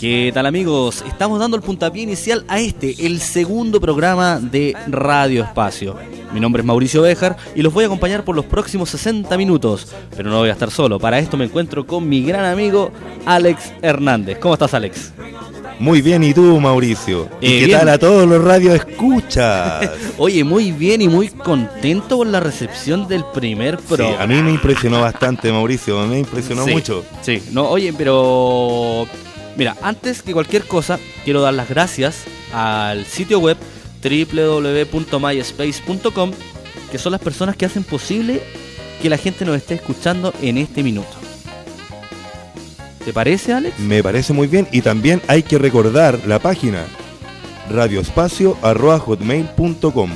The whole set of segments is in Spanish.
¿Qué tal amigos? Estamos dando el puntapié inicial a este, el segundo programa de Radio Espacio. Mi nombre es Mauricio Bejar y los voy a acompañar por los próximos 60 minutos, pero no voy a estar solo. Para esto me encuentro con mi gran amigo Alex Hernández. ¿Cómo estás Alex? Muy bien, ¿y tú, Mauricio? ¿Y Eh, qué bien. tal a todos los radio escuchas? Oye, muy bien y muy contento por la recepción del primer Sí, programa. a mí me impresionó bastante, Mauricio, me impresionó Sí, mucho. Sí, no, oye, pero mira, antes que cualquier cosa, quiero dar las gracias al sitio web www.myspace.com, que son las personas que hacen posible que la gente nos esté escuchando en este minuto. ¿Te parece, Alex? Me parece muy bien y también hay que recordar la página radioespacio.hotmail.com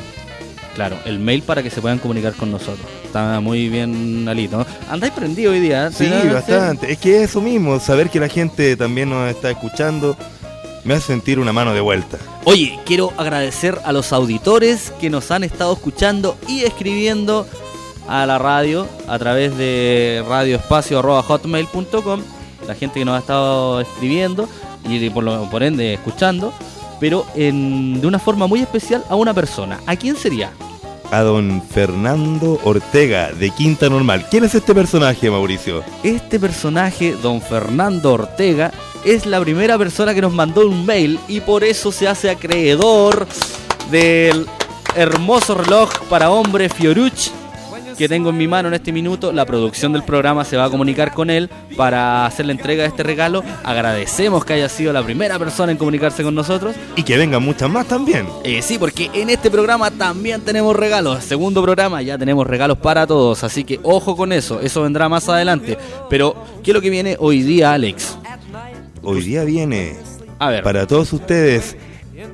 Claro, el mail para que se puedan comunicar con nosotros. Está muy bien, Alito. Andáis prendido hoy día. ¿eh? Sí, ¿Te da- bastante. Es que eso mismo, saber que la gente también nos está escuchando, me hace sentir una mano de vuelta. Oye, quiero agradecer a los auditores que nos han estado escuchando y escribiendo a la radio a través de radioespacio.hotmail.com, la gente que nos ha estado escribiendo y por, lo, por ende escuchando, pero en- de una forma muy especial a una persona. ¿A quién sería? A don Fernando Ortega, de Quinta Normal. ¿Quién es este personaje, Mauricio? Este personaje, don Fernando Ortega, es la primera persona que nos mandó un mail y por eso se hace acreedor del hermoso reloj para hombre Fioruch que tengo en mi mano en este minuto. La producción del programa se va a comunicar con él para hacer la entrega de este regalo. Agradecemos que haya sido la primera persona en comunicarse con nosotros. Y que vengan muchas más también. Eh, sí, porque en este programa también tenemos regalos. Segundo programa ya tenemos regalos para todos, así que ojo con eso, eso vendrá más adelante. Pero, ¿qué es lo que viene hoy día, Alex? Hoy día viene A ver, para todos ustedes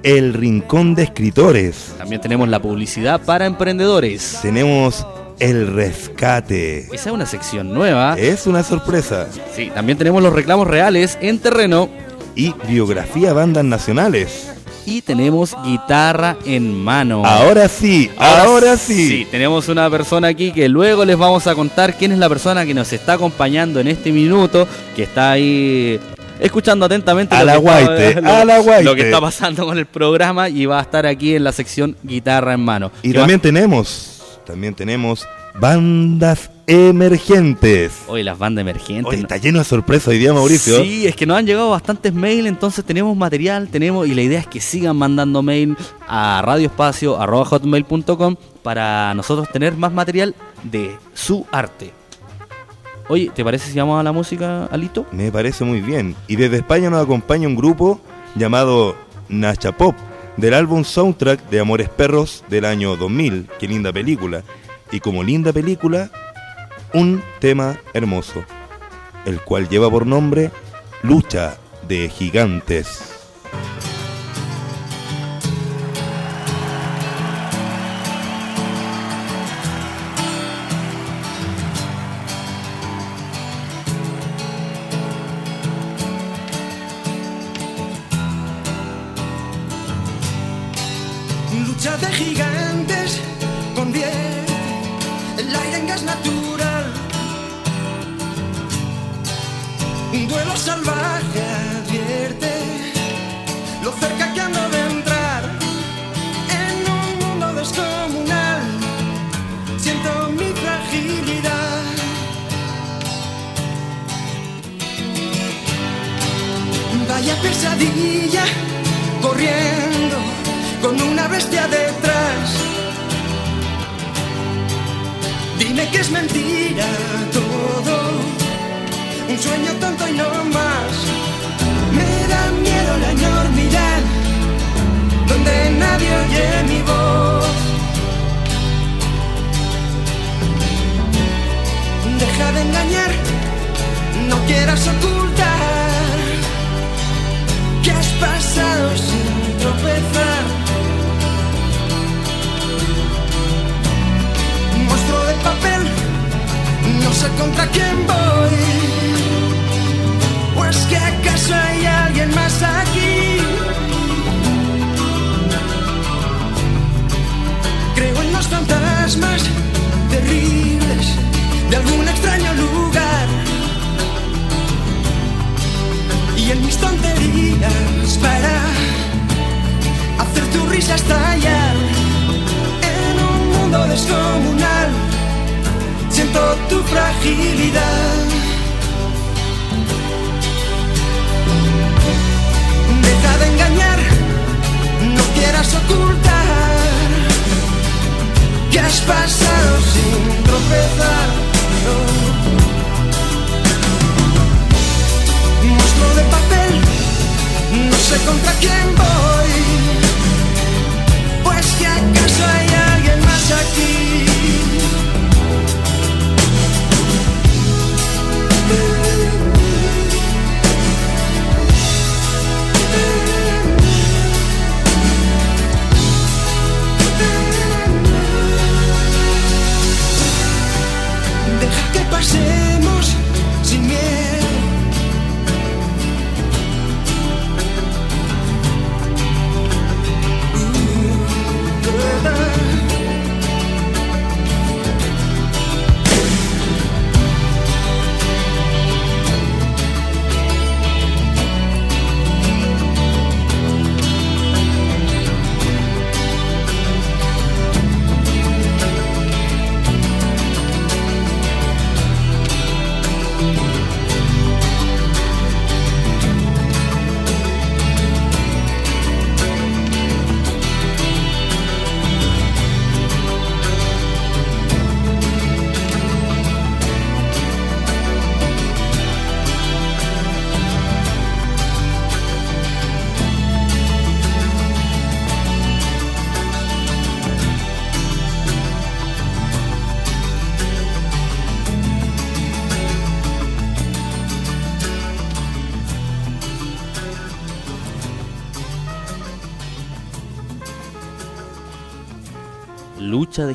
el Rincón de Escritores. también tenemos la publicidad para emprendedores. Tenemos el Rescate. Esa es una sección nueva. Es una sorpresa. Sí, también tenemos los reclamos reales en terreno. Y biografía bandas nacionales. Y tenemos guitarra en mano. Ahora sí, ahora sí. Sí, tenemos una persona aquí que luego les vamos a contar quién es la persona que nos está acompañando en este minuto, que está ahí escuchando atentamente A lo la que está- lo- a la lo que está pasando con el programa y va a estar aquí en la sección guitarra en mano. Y va- también tenemos, también tenemos bandas emergentes. Hoy las bandas emergentes. Hoy está lleno de sorpresas hoy día, Mauricio. Sí, es que nos han llegado bastantes mails, entonces tenemos material, tenemos y la idea es que sigan mandando mail a radioespacio@hotmail.com para nosotros tener más material de su arte. Oye, ¿te parece si vamos a la música, Alito? Me parece muy bien. Y desde España nos acompaña un grupo llamado Nacha Pop, del álbum Soundtrack de Amores Perros del año 2000. Qué linda película. Y como linda película, un tema hermoso, el cual lleva por nombre Lucha de Gigantes. Salvaje advierte lo cerca que ando de entrar en un mundo descomunal. Siento mi fragilidad. Vaya pesadilla corriendo con una bestia detrás. Dime que es mentira todo, un sueño tonto y no más. Me da miedo la enormidad, donde nadie oye mi voz. Deja de engañar, no quieras ocultar que has pasado sin tropezar. Monstruo de papel, no sé contra quién voy. ¿O es que acaso hay alguien más aquí? Creo en los fantasmas terribles de algún extraño lugar. días para hacer tu risa estallar en un mundo descomunal. Siento tu fragilidad. Engañar, no quieras ocultar que has pasado sin tropezar. no. Monstruo de papel, no sé contra quién voy. Pues que acaso hay alguien más aquí. Deja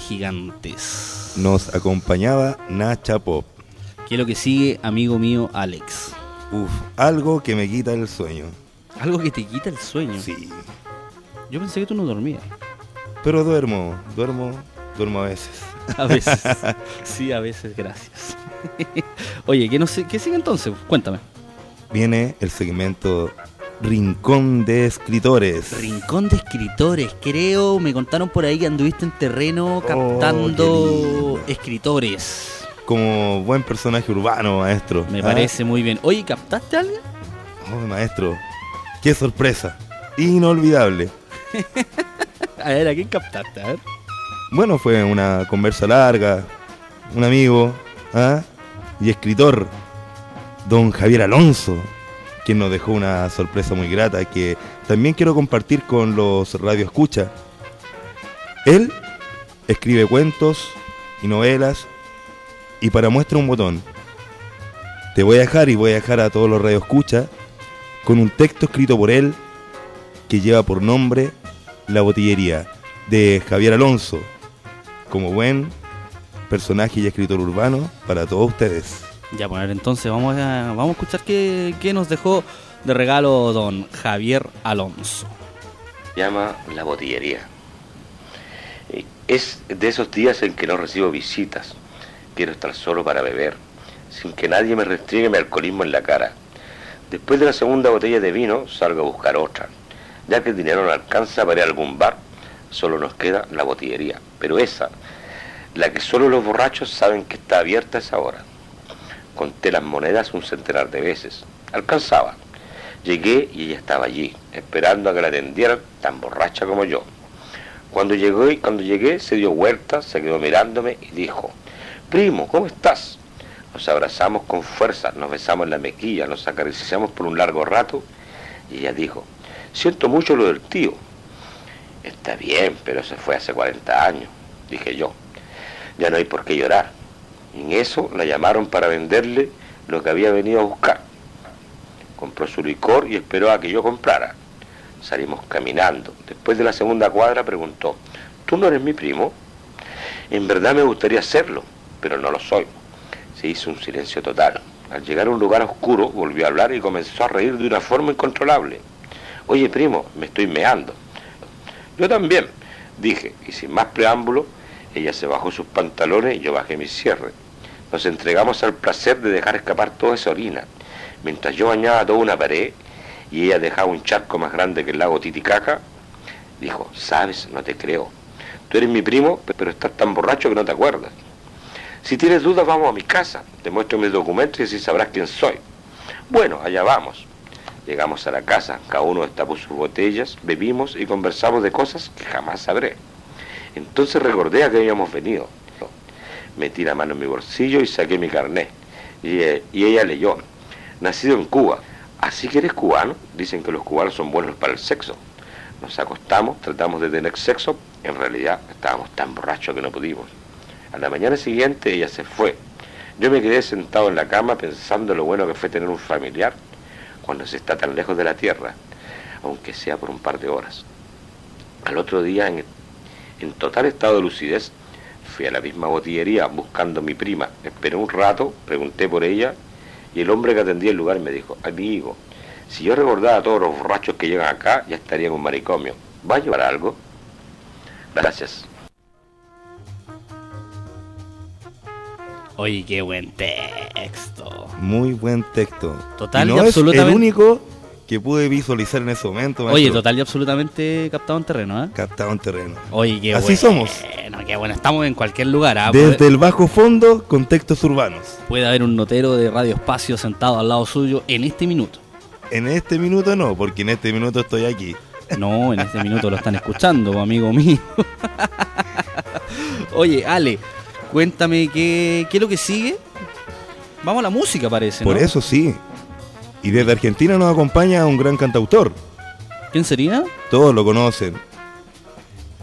gigantes. Nos acompañaba Nacha Pop. ¿Qué es lo que sigue, amigo mío Alex? Uf, algo que me quita el sueño. Algo que te quita el sueño. Sí. Yo pensé que tú no dormías. Pero duermo, duermo, duermo a veces. A veces. sí, a veces, gracias. Oye, ¿qué, no sé, ¿qué sigue entonces? Cuéntame. Viene el segmento Rincón de Escritores. Rincón de escritores, creo, me contaron por ahí que anduviste en terreno Oh, captando escritores. Como buen personaje urbano, maestro. Me ¿Ah? parece muy bien. Oye, ¿captaste a alguien? Oh, maestro. Qué sorpresa. Inolvidable. A ver, ¿a quién captaste? A ver. Bueno, fue una conversa larga. Un amigo ¿ah? y escritor, don Javier Alonso, quien nos dejó una sorpresa muy grata que también quiero compartir con los Radio Escucha. Él escribe cuentos y novelas y para muestra un botón. Te voy a dejar y voy a dejar a todos los Radio Escucha con un texto escrito por él que lleva por nombre La Botillería de Javier Alonso como buen personaje y escritor urbano para todos ustedes. Ya, bueno, a ver, entonces vamos a, vamos a escuchar qué, qué nos dejó de regalo don Javier Alonso. llama La Botillería. Eh, Es de esos días en que no recibo visitas. Quiero estar solo para beber, sin que nadie me restriegue mi alcoholismo en la cara. Después de la segunda botella de vino, salgo a buscar otra. Ya que el dinero no alcanza para ir a algún bar, solo nos queda la botillería. Pero esa, la que solo los borrachos saben que está abierta a esa hora. Conté las monedas un centenar de veces. Alcanzaba. Llegué y ella estaba allí, esperando a que la atendieran, tan borracha como yo. Cuando llegué, cuando llegué se dio vuelta, se quedó mirándome y dijo, Primo, ¿cómo estás? Nos abrazamos con fuerza, nos besamos en la mejilla, nos acariciamos por un largo rato y ella dijo, siento mucho lo del tío. Está bien, pero se fue hace 40 años, dije yo. Ya no hay por qué llorar. En eso la llamaron para venderle lo que había venido a buscar. Compró su licor y esperó a que yo comprara. Salimos caminando. Después de la segunda cuadra preguntó, ¿tú no eres mi primo? En verdad me gustaría serlo, pero no lo soy. Se hizo un silencio total. Al llegar a un lugar oscuro, volvió a hablar y comenzó a reír de una forma incontrolable. Oye, primo, me estoy meando. Yo también, dije, y sin más preámbulo, ella se bajó sus pantalones y yo bajé mi cierre. Nos entregamos al placer de dejar escapar toda esa orina, mientras yo bañaba toda una pared y ella dejaba un charco más grande que el lago Titicaca, dijo, sabes, no te creo. Tú eres mi primo, pero estás tan borracho que no te acuerdas. Si tienes dudas, vamos a mi casa. Te muestro mis documentos y así sabrás quién soy. Bueno, allá vamos. Llegamos a la casa, cada uno destapó sus botellas, bebimos y conversamos de cosas que jamás sabré. Entonces recordé a que habíamos venido. Metí la mano en mi bolsillo y saqué mi carnet. Y, eh, y ella leyó, nacido en Cuba. Así que eres cubano. Dicen que los cubanos son buenos para el sexo. Nos acostamos, tratamos de tener sexo. En realidad estábamos tan borrachos que no pudimos. A la mañana siguiente ella se fue. Yo me quedé sentado en la cama pensando lo bueno que fue tener un familiar cuando se está tan lejos de la tierra, aunque sea por un par de horas. Al otro día, en total estado de lucidez, fui a la misma botillería buscando a mi prima. Esperé un rato, pregunté por ella y el hombre que atendía el lugar me dijo, amigo, si yo recordara a todos los borrachos que llegan acá, ya estaría en un manicomio. ¿Va a llevar algo? Gracias. Oye, qué buen texto. Muy buen texto. Total y y no es absolutamente- el único que pude visualizar en ese momento. Oye, total y absolutamente captado en terreno, ¿eh? Captado en terreno. Oye, qué Así bueno. somos. qué bueno. Estamos en cualquier lugar, ¿ah? Desde Puede, el bajo fondo, con textos urbanos. puede haber un notero de Radio Espacio sentado al lado suyo en este minuto. En este minuto no, porque en este minuto estoy aquí. No, en este minuto lo están escuchando, amigo mío. Oye, Ale, cuéntame qué, qué es lo que sigue. Vamos a la música, parece. Por ¿no? eso sí. Y desde Argentina nos acompaña un gran cantautor. ¿Quién sería? Todos lo conocen.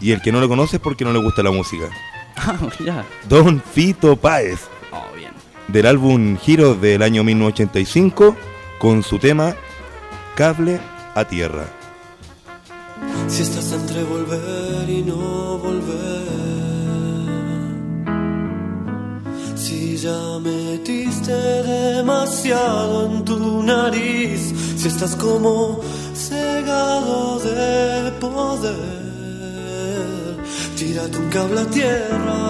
Y el que no lo conoce es porque no le gusta la música. Ah, ya. Don Fito Páez, Oh, bien. del álbum Giro del año 1985, con su tema Cable a Tierra. Si estás entre volver y no volver. Si ya metiste demasiado en tu nariz. Si estás como cegado de poder. Tírate un cable a tierra.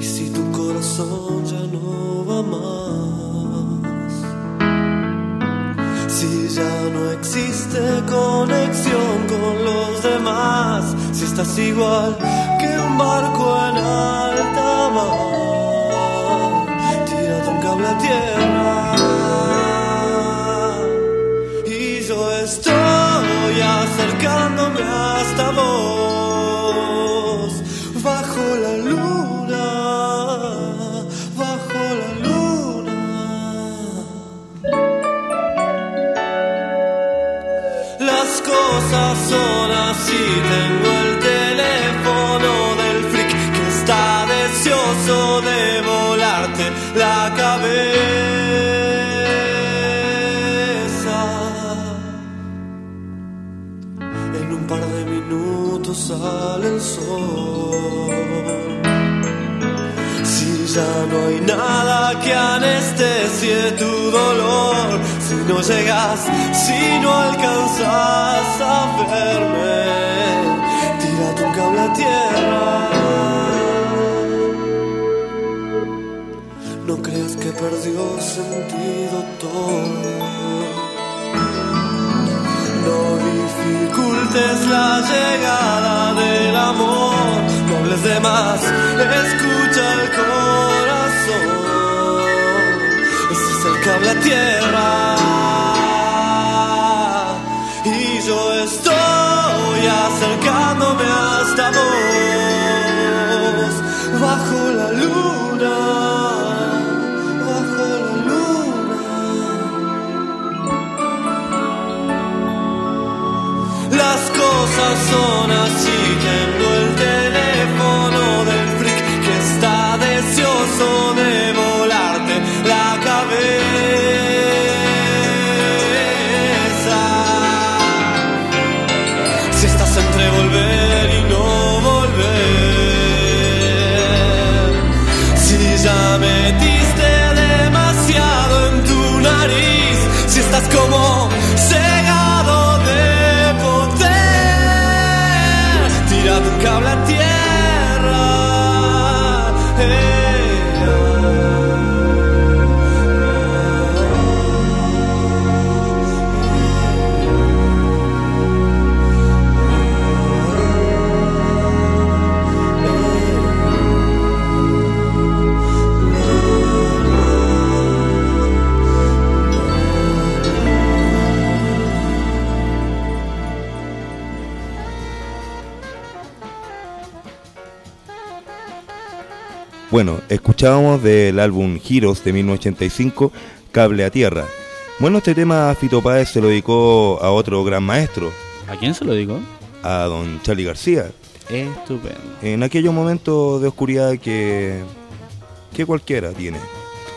Y si tu corazón ya no va más. Si ya no existe conexión con los demás, si estás igual barco en alta mar, tírate un cable a tierra. Y yo estoy acercándome hasta vos, sale el sol. Si ya no hay nada que anestesie tu dolor, si no llegas, si no alcanzas a verme, tírate un cable a tierra. No creas que perdió sentido todo. Dificultes la llegada del amor, no hables de más, escucha el corazón. Ese es el cable a tierra. Y yo estoy acercándome hasta vos, bajo la luna, escuchábamos del álbum Heroes de 1985, Cable a Tierra. Bueno, este tema Fito Páez se lo dedicó a otro gran maestro, ¿A quién se lo digo? a don Charlie García, Estupendo. en aquellos momentos de oscuridad que, que cualquiera tiene,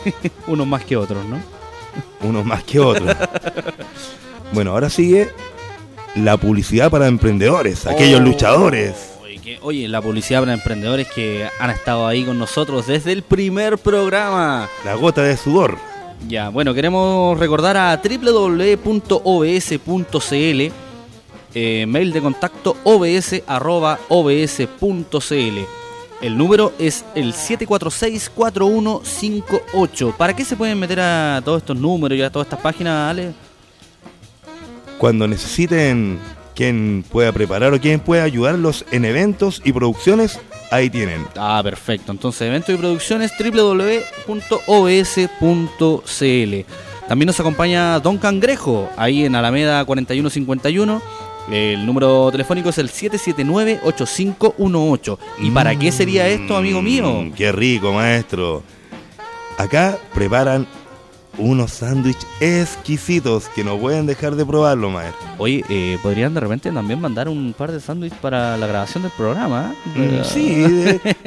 Unos más que otros, ¿no? unos más que otros. bueno, ahora sigue la publicidad para emprendedores, aquellos Oh. luchadores. Oye, que- Oye, la publicidad para emprendedores que han estado ahí con nosotros desde el primer programa. La gota de sudor. Ya, bueno, queremos recordar a www.obs.cl, eh, mail de contacto obs.obs.cl. El número es el 746-4158. ¿Para qué se pueden meter a todos estos números y a todas estas páginas, Ale? Cuando necesiten quien pueda preparar o quien pueda ayudarlos en eventos y producciones, ahí tienen. Ah, perfecto. Entonces, eventos y producciones www.obs.cl. También nos acompaña Don Cangrejo, ahí en Alameda 4151. El número telefónico es el 779-8518. ¿Y para qué sería esto, amigo mío? Mm, Qué rico, maestro. Acá preparan unos sándwiches exquisitos que no pueden dejar de probarlo, maestro. Oye, eh, podrían de repente también mandar un par de sándwiches para la grabación del programa. ¿eh? Mm, Sí,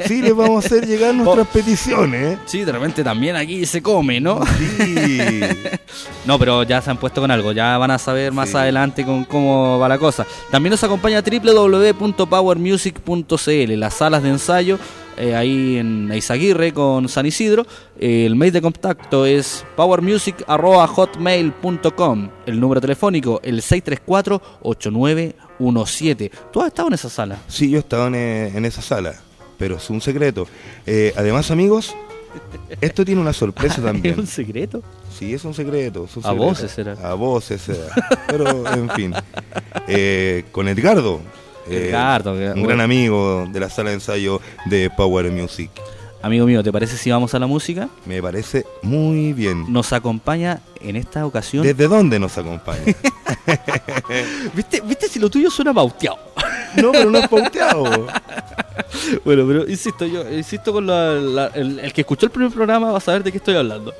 sí, les vamos a hacer llegar nuestras peticiones. Sí, de repente también aquí se come, ¿no? Sí. No, pero ya se han puesto con algo, ya van a saber más Sí. adelante con cómo va la cosa. También nos acompaña www.powermusic.cl, las salas de ensayo eh, ahí en Eizaguirre con San Isidro. Eh, el mail de contacto es powermusic.hotmail.com. El número telefónico, el 634-8917. ¿Tú has estado en esa sala? Sí, yo estaba en, eh, en esa sala, pero es un secreto. Eh, además, amigos, esto tiene una sorpresa ¿Es también. un secreto? Sí, es un secreto. es un A secreto. voces será. A voces será. Pero, en fin. Con Edgardo. Eh, Edgardo, un gran amigo de la sala de ensayo de Power Music. Amigo mío, ¿te parece si vamos a la música? Me parece muy bien. Nos acompaña en esta ocasión. ¿Desde dónde nos acompaña? ¿Viste, ¿Viste si lo tuyo suena bauteado? no, pero no es pauteado. Bueno, pero insisto, yo insisto con la- la- el, el que escuchó el primer programa va a saber de qué estoy hablando.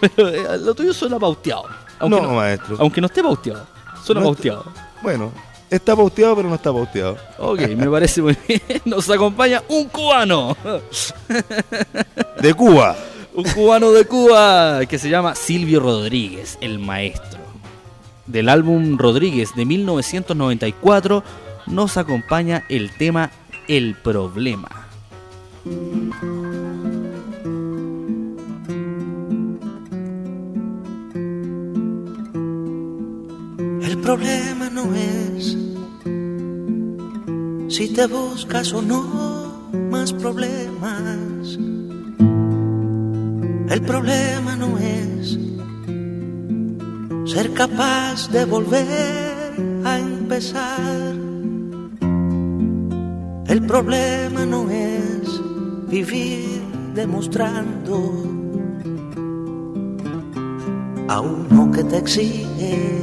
pero eh, lo tuyo suena pauteado. Aunque no, no, maestro. aunque no esté pauteado. Suena No pauteado. Bueno, está pauteado, pero no está pauteado. Ok, me parece muy bien. Nos acompaña un cubano. De Cuba. Un cubano de Cuba que se llama Silvio Rodríguez, el maestro. Del álbum Rodríguez de 1994 nos acompaña el tema El Problema. Problema no es si te buscas o no más problemas. El problema no es ser capaz de volver a empezar. El problema no es vivir demostrando a uno que te exige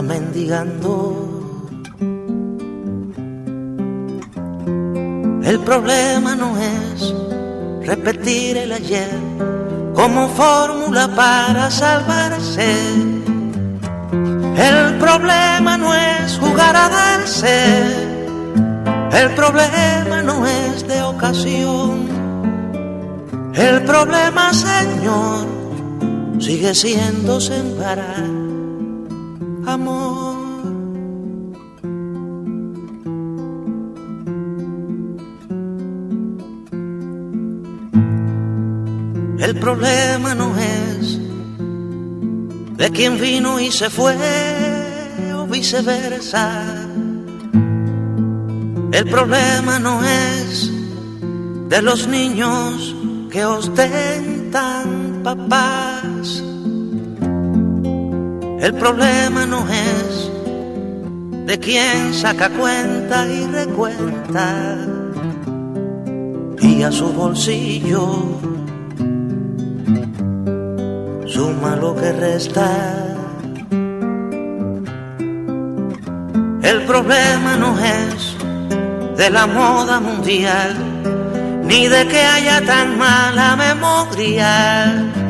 mendigando. El problema no es repetir el ayer como fórmula para salvarse. El problema no es jugar a darse. El problema no es de ocasión. El problema, Señor, sigue siendo sembrar amor. El problema no es de quien vino y se fue o viceversa. El problema no es de los niños que ostentan papás. El problema no es de quien saca cuenta y recuenta y a su bolsillo suma lo que resta. El problema no es de la moda mundial, ni de que haya tan mala memoria.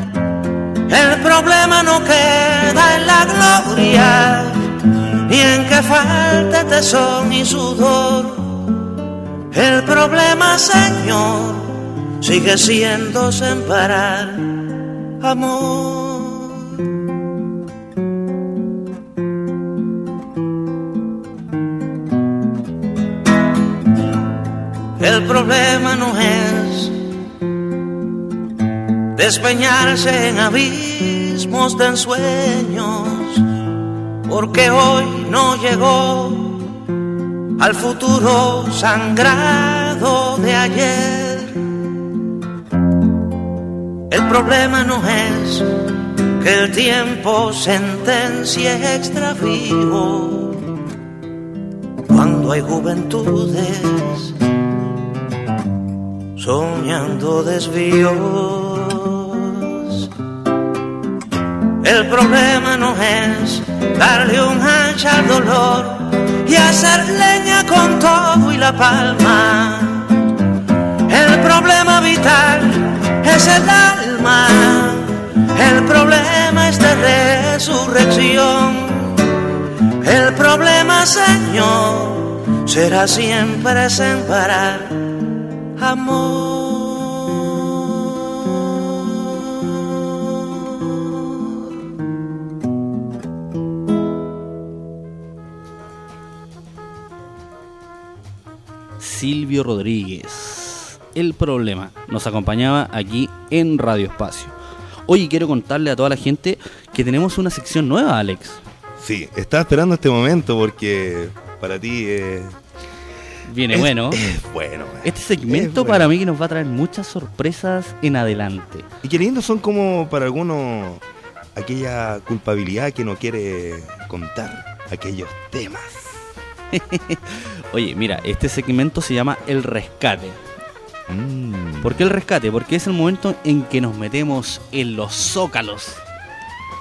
El problema no queda en la gloria, ni en que falte tesón y sudor. El problema, Señor, sigue siendo separar amor. El problema no es despeñarse en abismos de ensueños, porque hoy no llegó al futuro sangrado de ayer. El problema no es que el tiempo sentencie extravío cuando hay juventudes soñando desvíos. El problema no es darle un hacha al dolor y hacer leña con todo y la palma. El problema vital es el alma. El problema es de resurrección. El problema, Señor, será siempre separar amor. Silvio Rodríguez. El problema nos acompañaba aquí en Radio Espacio. Hoy quiero contarle a toda la gente que tenemos una sección nueva, Alex. Sí, estaba esperando este momento porque para ti eh, Viene es- bueno. es bueno. man. Este segmento Es bueno. para mí que nos va a traer muchas sorpresas en adelante. Y qué lindo son como para algunos aquella culpabilidad que no quiere contar, aquellos temas. Oye, mira, este segmento se llama El Rescate. Mm. ¿Por qué el rescate? Porque es el momento en que nos metemos en los zócalos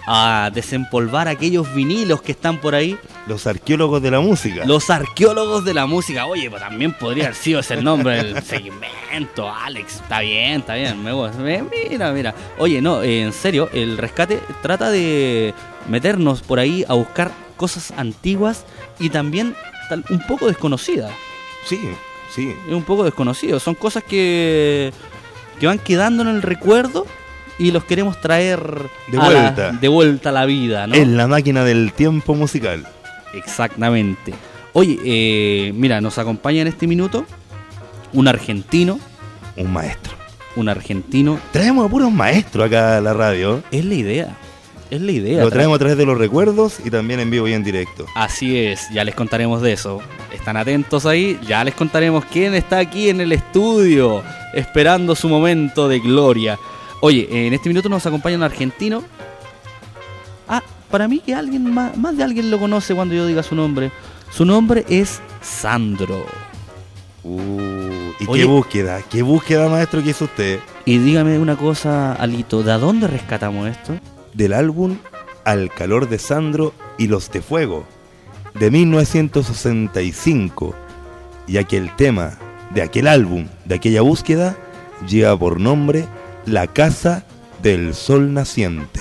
a desempolvar aquellos vinilos que están por ahí. Los arqueólogos de la música. Los arqueólogos de la música. Oye, pues también podría haber sido ese el nombre del segmento, Alex. Está bien, está bien. Me gusta. Me- Mira, mira. Oye, no, eh, en serio, el rescate trata de meternos por ahí a buscar cosas antiguas y también tal- un poco desconocidas. Sí, sí. es un poco desconocido. Son cosas que, que van quedando en el recuerdo y los queremos traer De a la- vuelta. de vuelta a la vida, ¿no? En la máquina del tiempo musical. Exactamente. Oye, eh, mira, nos acompaña en este minuto un argentino, Un maestro. un argentino. Traemos a puros maestros acá a la radio. Es la idea, es la idea. Lo tra- traemos a través de los recuerdos y también en vivo y en directo. Así es, ya les contaremos de eso. Están atentos ahí, ya les contaremos quién está aquí en el estudio, esperando su momento de gloria. Oye, en este minuto nos acompaña un argentino. Ah, para mí que alguien más, más de alguien lo conoce cuando yo diga su nombre. Su nombre es Sandro. Uh, y Oye. qué búsqueda, qué búsqueda, maestro, que hizo usted. Y dígame una cosa, Alito, ¿de dónde rescatamos esto? Del álbum Al calor de Sandro y los de Fuego, de 1965, ya que el tema de aquel álbum, de aquella búsqueda, lleva por nombre La Casa del Sol Naciente.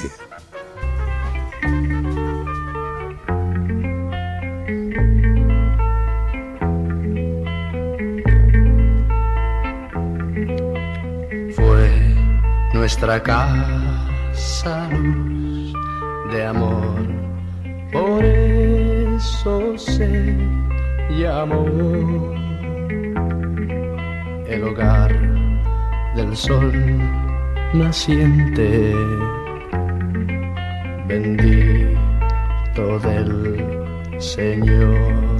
fue nuestra casa luz de amor. Por eso se llamó el hogar del sol naciente. Bendito del Señor.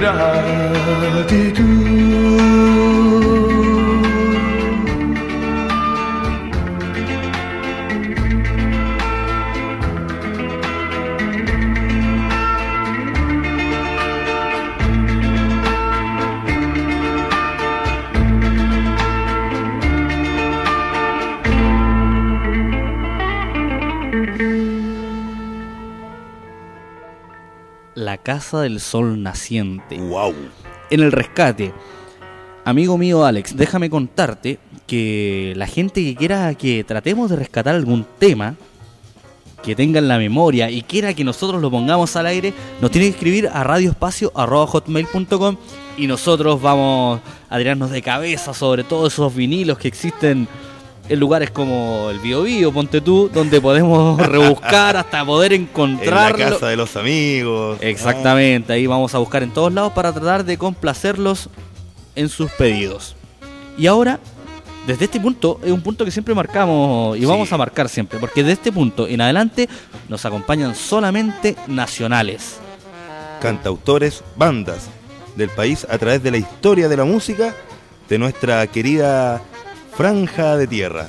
Mi Casa del Sol Naciente. ¡Wow! En el rescate. Amigo mío Alex, déjame contarte que la gente que quiera que tratemos de rescatar algún tema que tenga en la memoria y quiera que nosotros lo pongamos al aire, nos tiene que escribir a radioespacio.hotmail.com y nosotros vamos a tirarnos de cabeza sobre todos esos vinilos que existen en lugares como el Bio Bio, ponte tú, donde podemos rebuscar hasta poder En la casa de los amigos. Exactamente, ahí vamos a buscar en todos lados para tratar de complacerlos en sus pedidos. Y ahora, desde este punto, es un punto que siempre marcamos y Sí. vamos a marcar siempre, porque de este punto en adelante nos acompañan solamente nacionales. Cantautores, bandas del país a través de la historia de la música de nuestra querida franja de tierra.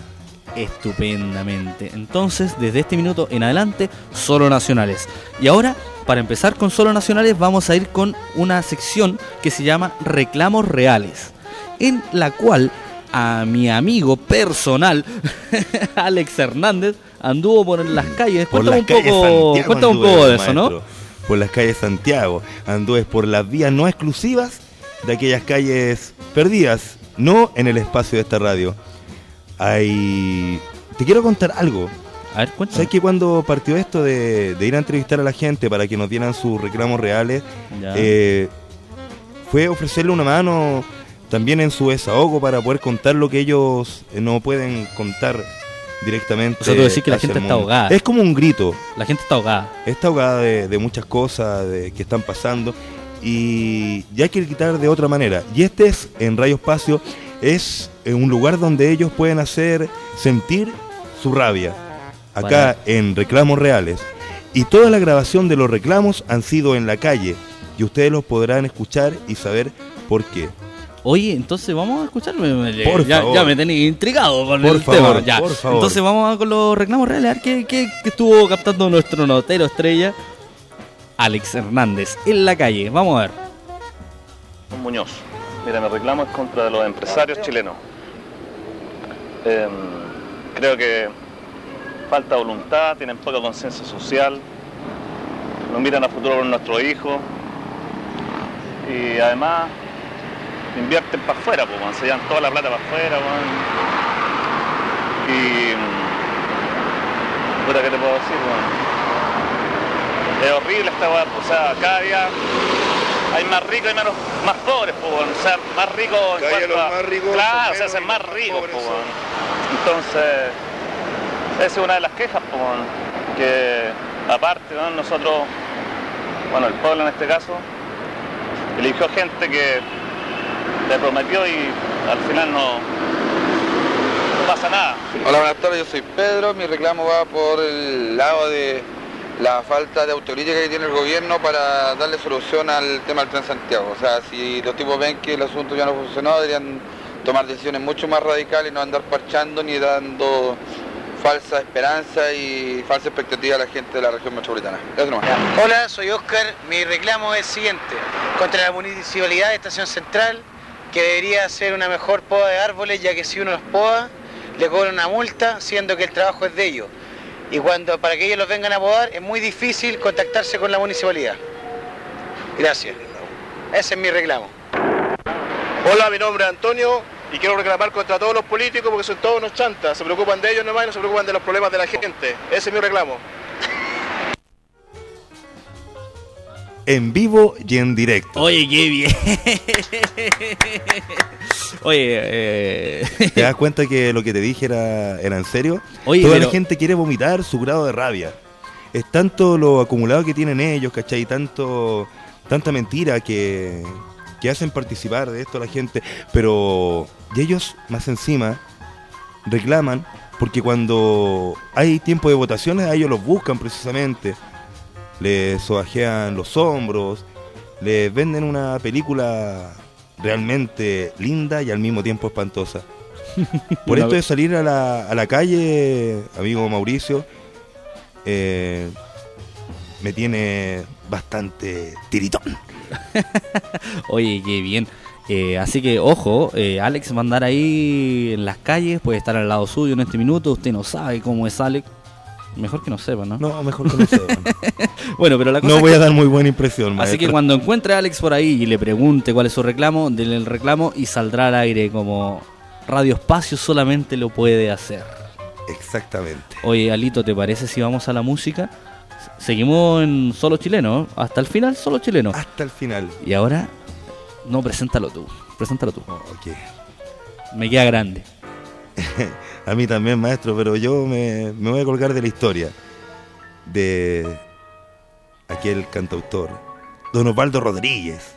Estupendamente. Entonces, desde este minuto en adelante, solo nacionales. Y ahora, para empezar con solo nacionales, vamos a ir con una sección que se llama Reclamos Reales, en la cual a mi amigo personal, Alex Hernández, anduvo por las calles. Por Cuéntame las un calles poco, Santiago cuéntame un poco de eso, ¿no? Por las calles Santiago. Anduve por las vías no exclusivas de aquellas calles perdidas, no en el espacio de esta radio. Hay... Te quiero contar algo. A ver, cuéntame. ¿Sabes que cuando partió esto de, de ir a entrevistar a la gente para que nos dieran sus reclamos reales, eh, fue ofrecerle una mano también en su desahogo para poder contar lo que ellos no pueden contar directamente. O sea, tú decís que la gente está ahogada. Es como un grito, La gente está ahogada. está ahogada de, de muchas cosas de, que están pasando y ya hay que quitar de otra manera. Y este es, en Radio Espacio, es eh, un lugar donde ellos pueden hacer sentir su rabia. Acá en Reclamos Reales. Y toda la grabación de los reclamos han sido en la calle. Y ustedes los podrán escuchar y saber por qué. Oye, entonces vamos a escucharme. Por ya, favor. ya me tenéis intrigado con Por el favor, tema. Ya. por favor. Entonces vamos a con los reclamos reales. A ver qué, qué- qué estuvo captando nuestro notero estrella, Alex Hernández, en la calle. Vamos a ver. Muñoz. Mira, mi reclamo es contra los empresarios chilenos. Em, creo que falta voluntad, tienen poca conciencia social, no miran a futuro por nuestros hijos y además invierten para afuera, pues, se llevan toda la plata para afuera. Y. ¿qué te puedo decir? weón? Es horrible esta weá, o sea, cada día hay más ricos y menos más pobres, pues, o sea, más ricos en Cada cuanto a- más ricos claro, se hacen más ricos, pues, entonces esa es una de las quejas, pues, weón, que aparte ¿no? nosotros, bueno, el pueblo en este caso, eligió gente que le prometió y al final no, no pasa nada. Hola, buenas tardes, yo soy Pedro, mi reclamo va por el lado de la falta de autocrítica que tiene el gobierno para darle solución al tema del Transantiago. O sea, si los tipos ven que el asunto ya no funcionó, deberían tomar decisiones mucho más radicales y no andar parchando ni dando falsa esperanza y falsa expectativa a la gente de la región metropolitana. Hola, soy Oscar. Mi reclamo es el siguiente. Contra la municipalidad de Estación Central, que debería hacer una mejor poda de árboles, ya que si uno los poda, le cobra una multa, siendo que el trabajo es de ellos. Y cuando para que ellos los vengan a podar, es muy difícil contactarse con la municipalidad. Gracias. Ese es mi reclamo. Hola, mi nombre es Antonio y quiero reclamar contra todos los políticos porque son todos unos chantas. Se preocupan de ellos nomás y no se preocupan de los problemas de la gente. Ese es mi reclamo. En vivo y en directo. Oye, qué bien. Oye, eh... ¿Te das cuenta que lo que te dije era, era en serio? Oye, Toda pero- la gente quiere vomitar su grado de rabia. Es tanto lo acumulado que tienen ellos, ¿cachai? Tanto, tanta mentira que, que hacen participar de esto a la gente. Pero y ellos, más encima, reclaman porque cuando hay tiempo de votaciones, a ellos los buscan precisamente. Les sobajean los hombros, les venden una película realmente linda y al mismo tiempo espantosa. Por esto de salir a la, a la calle, amigo Mauricio, eh, me tiene bastante tiritón. Oye, qué bien. Eh, así que, ojo, eh, Alex va a andar ahí en las calles, puede estar al lado suyo en este minuto. Usted no sabe cómo es Alex. Mejor que no sepa, ¿no? No, mejor que no sepan. bueno, pero la cosa No voy que- a dar muy buena impresión, Así maestro. que cuando encuentre a Alex por ahí y le pregunte cuál es su reclamo, denle el reclamo y saldrá al aire como Radio Espacio solamente lo puede hacer. Exactamente. Oye, Alito, ¿te parece si vamos a la música? Seguimos en solo chileno, ¿eh? hasta el final solo chileno. Hasta el final. Y ahora, no, preséntalo tú, preséntalo tú. Ok. Me queda grande. A mí también, maestro, pero yo me, me voy a colgar de la historia de aquel cantautor, don Osvaldo Rodríguez.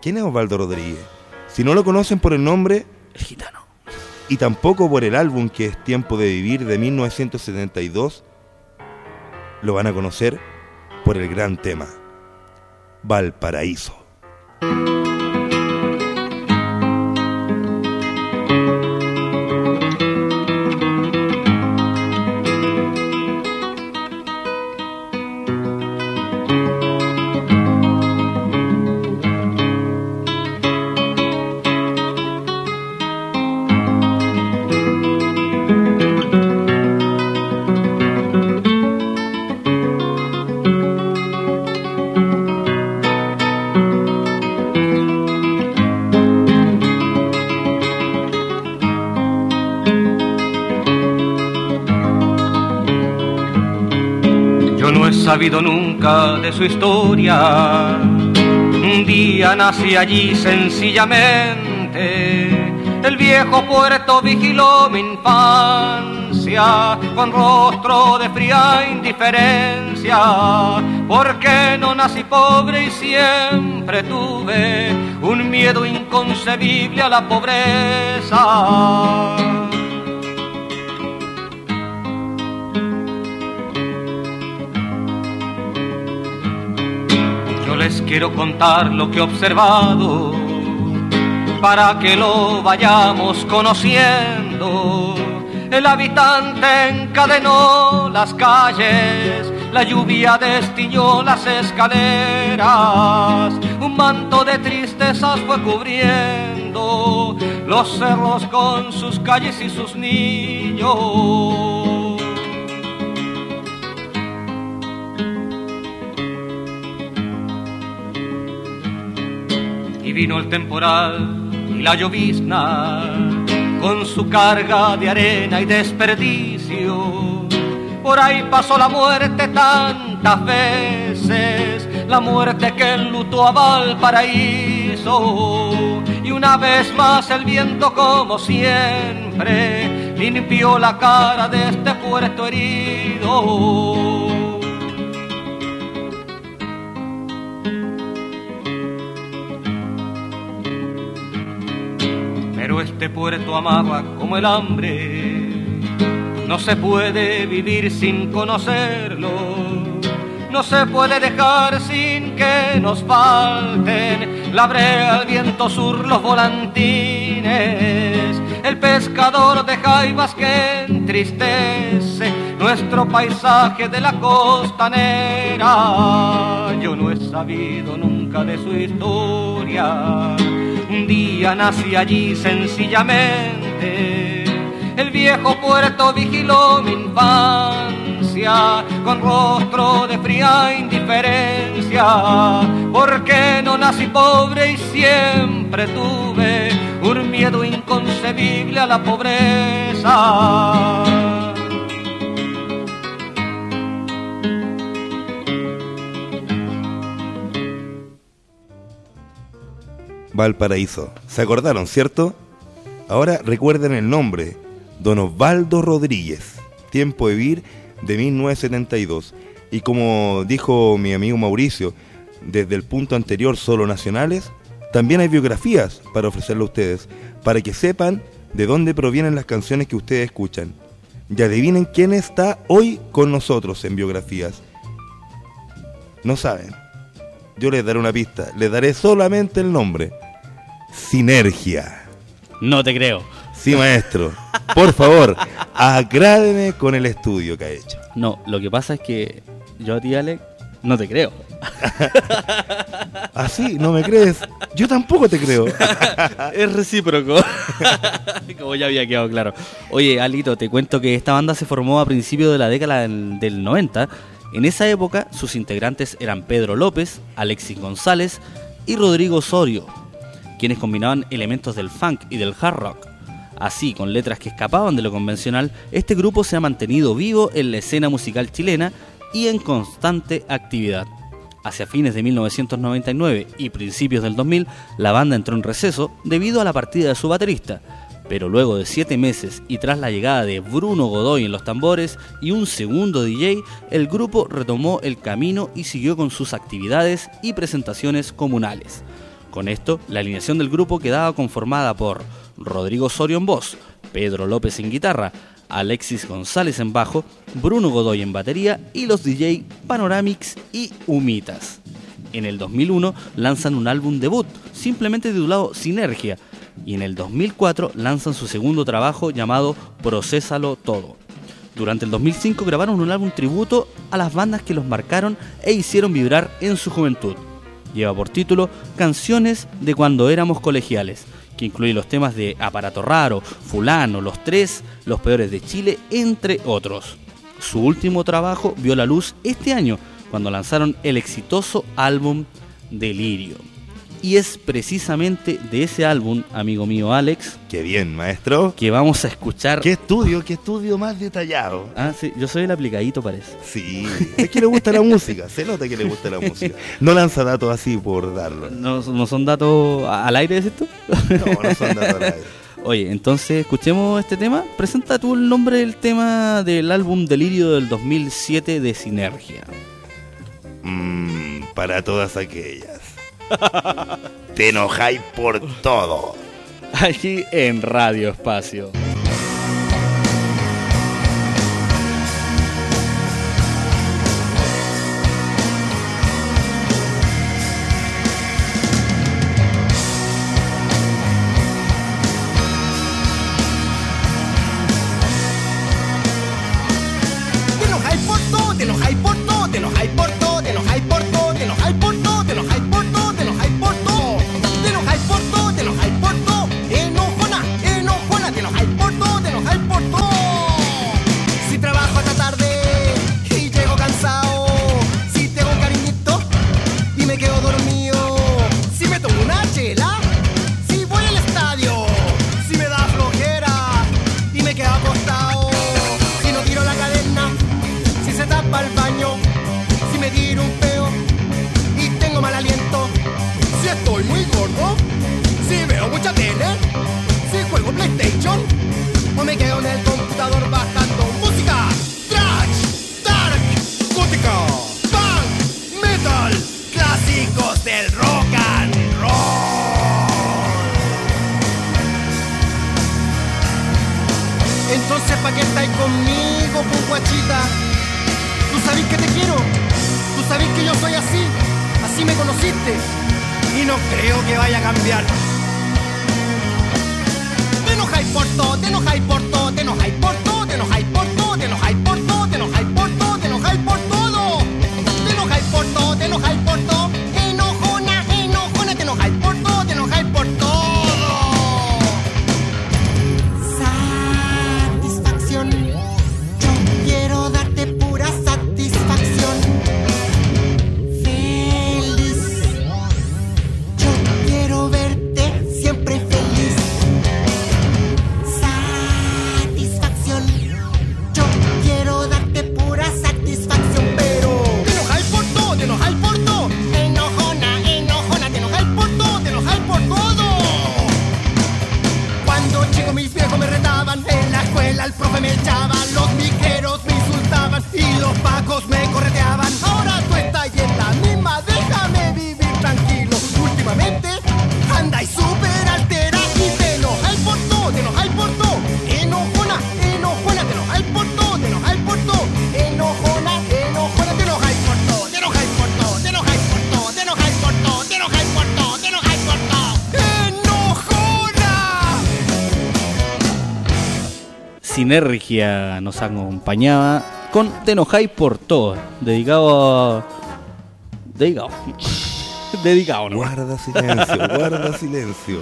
¿Quién es Osvaldo Rodríguez? Si no lo conocen por el nombre, El gitano. y tampoco por el álbum que es Tiempo de Vivir de 1972, lo van a conocer por el gran tema, Valparaíso. De su historia. Un día nací allí sencillamente. El viejo puerto vigiló mi infancia con rostro de fría indiferencia. Porque no nací pobre y siempre tuve un miedo inconcebible a la pobreza. Quiero contar lo que he observado para que lo vayamos conociendo. El habitante encadenó las calles, la lluvia destiñó las escaleras, un manto de tristezas fue cubriendo los cerros con sus calles y sus niños. Vino el temporal y la llovizna con su carga de arena y desperdicio. Por ahí pasó la muerte tantas veces, la muerte que enlutó a Valparaíso. Y una vez más el viento como siempre limpió la cara de este puerto herido. Pero este puerto amaba como el hambre, No se puede vivir sin conocerlo. No se puede dejar sin que nos falten la brea, el viento sur, los volantines, el pescador de jaivas que entristece nuestro paisaje de la costanera. Yo no he sabido nunca de su historia. Un día nací allí sencillamente. El viejo puerto vigiló mi infancia con rostro de fría indiferencia. Porque no nací pobre y siempre tuve un miedo inconcebible a la pobreza. Valparaíso. ¿Se acordaron, cierto? Ahora recuerden el nombre. Don Osvaldo Rodríguez. Tiempo de vivir de 1972. Y como dijo mi amigo Mauricio, desde el punto anterior solo nacionales, también hay biografías para ofrecerle a ustedes, para que sepan de dónde provienen las canciones que ustedes escuchan. Y adivinen quién está hoy con nosotros en biografías. No saben. Yo les daré una pista. Les daré solamente el nombre. Sinergia. No te creo. Sí, maestro. Por favor, agrádeme con el estudio que ha hecho. No, lo que pasa es que yo a ti, Alex, no te creo. ¿Así? ¿No me crees? Yo tampoco te creo. es recíproco. Como ya había quedado claro. Oye, Alito, te cuento que esta banda se formó a principios de la década del del 90. En esa época, sus integrantes eran Pedro López, Alexis González y Rodrigo Osorio, quienes combinaban elementos del funk y del hard rock. Así, con letras que escapaban de lo convencional, este grupo se ha mantenido vivo en la escena musical chilena y en constante actividad. Hacia fines de 1999 y principios del 2000, la banda entró en receso debido a la partida de su baterista, pero luego de siete meses y tras la llegada de Bruno Godoy en los tambores y un segundo DJ, el grupo retomó el camino y siguió con sus actividades y presentaciones comunales. Con esto, la alineación del grupo quedaba conformada por Rodrigo Osorio en voz, Pedro López en guitarra, Alexis González en bajo, Bruno Godoy en batería y los DJ Panoramix y Humitas. En el 2001 lanzan un álbum debut, simplemente titulado Sinergia, y en el 2004 lanzan su segundo trabajo llamado Procésalo Todo. Durante el 2005 grabaron un álbum tributo a las bandas que los marcaron e hicieron vibrar en su juventud. Lleva por título Canciones de cuando éramos colegiales, que incluye los temas de Aparato Raro, Fulano, Los Tres, Los Peores de Chile, entre otros. Su último trabajo vio la luz este año, cuando lanzaron el exitoso álbum Delirio. Y es precisamente de ese álbum, amigo mío Alex, Qué bien, maestro. que vamos a escuchar. ¿Qué estudio? ¿Qué estudio más detallado? Ah, sí, yo soy el aplicadito, parece. Sí, es que le gusta la música, se nota que le gusta la música. No lanza datos así por darlo. ¿No, no son datos al aire, decís tú? No, no son datos al aire. Oye, entonces escuchemos este tema. Presenta tú el nombre del tema del álbum Delirio del 2007 de Sinergia. Mm, para todas aquellas. Te enojáis por todo. Aquí en Radio Espacio. Conociste y no creo que vaya a cambiar. Te enojáis por todo, te enojáis por todo, te enojáis por todo, te enojáis por todo, te enojáis por todo, te enojáis por todo, Sinergia nos acompañaba con Te enojáis por todo, dedicado a... Dedicado. dedicado, ¿no? Guarda silencio, guarda silencio.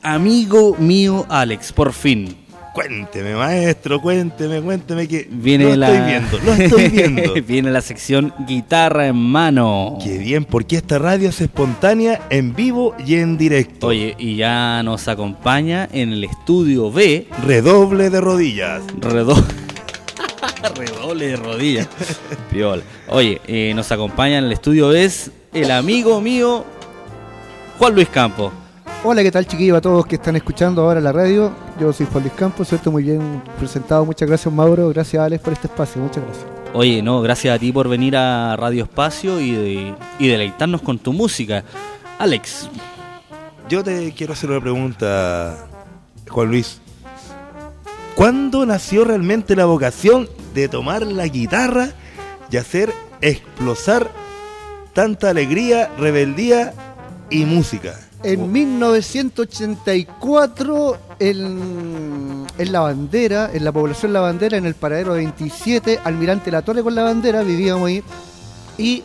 Amigo mío Alex, por fin. Cuénteme, maestro, cuénteme, cuénteme que Viene lo la... estoy viendo, lo estoy viendo. Viene la sección guitarra en mano. Qué bien, porque esta radio es espontánea, en vivo y en directo. Oye, y ya nos acompaña en el estudio B. Redoble de rodillas. Redoble. Redoble de rodillas. Piola. Oye, eh, nos acompaña en el estudio B es el amigo mío Juan Luis Campos. Hola, ¿qué tal chiquillos a todos que están escuchando ahora la radio? Yo soy Juan Luis Campos, ¿cierto? Muy bien presentado. Muchas gracias Mauro, gracias Alex por este espacio, muchas gracias. Oye, no, gracias a ti por venir a Radio Espacio y, de- y deleitarnos con tu música. Alex, Yo te quiero hacer una pregunta, Juan Luis. ¿Cuándo nació realmente la vocación de tomar la guitarra y hacer explosar tanta alegría, rebeldía y música? En 1984, en, en La Bandera, en la población La Bandera, en el paradero 27, Almirante La Torre con La Bandera, vivíamos ahí. Y